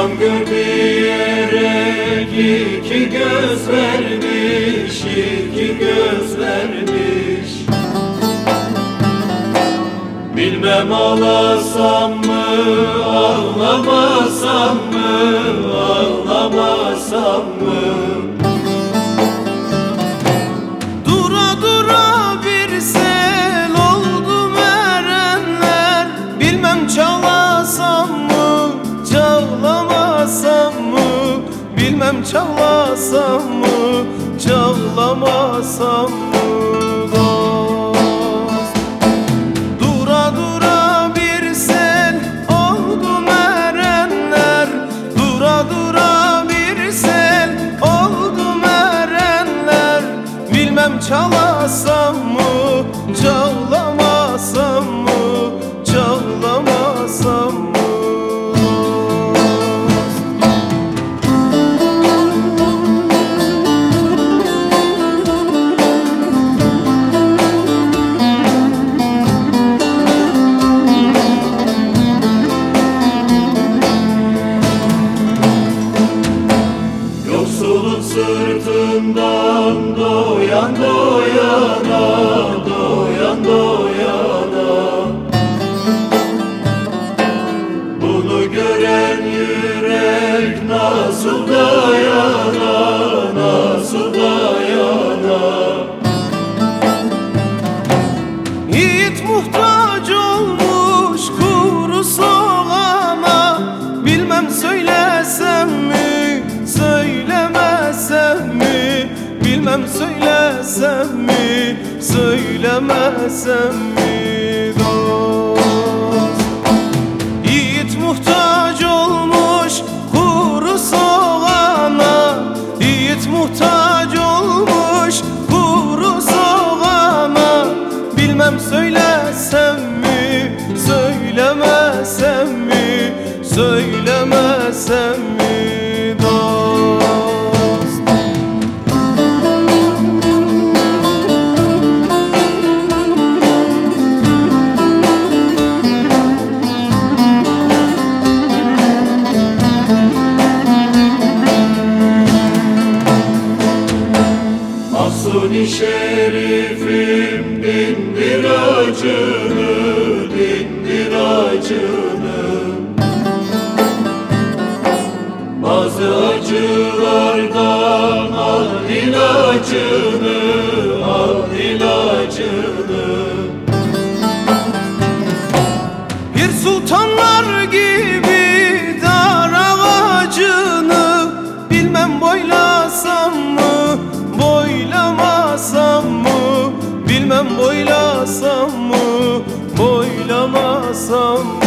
Mevlam gör diyerek iki göz vermiş iki göz vermiş. Bilmem ağlasam mı ağlamasam Bilmem çalasam mı, çağlamasam mı? Dost Dura dura bir sel oldu erenler. Dura dura bir sel oldu erenler. Bilmem çalasam Yoksulun sırtından doyan doyana Doyan doyana Bilmem söylesem mi, söylemesem mi dost? Yiğit muhtaç olmuş kuru soğana Yiğit muhtaç olmuş kuru soğana Bilmem söylesem mi, söylemesem mi Söylemesem mi şerifim dindir acını Dindir acını. Bazı acılardan al ilacını Al ilacını some